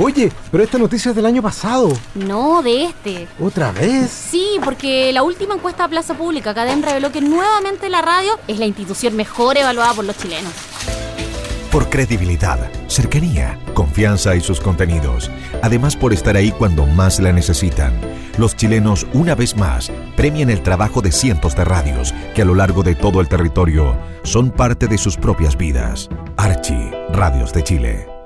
Oye, pero esta noticia es del año pasado. No, de este. ¿Otra vez? Sí, porque la última encuesta de Plaza Pública, Cadem reveló que nuevamente la radio es la institución mejor evaluada por los chilenos. Por credibilidad, cercanía, confianza y sus contenidos. Además por estar ahí cuando más la necesitan. Los chilenos, una vez más, premian el trabajo de cientos de radios que a lo largo de todo el territorio son parte de sus propias vidas. Archie, Radios de Chile.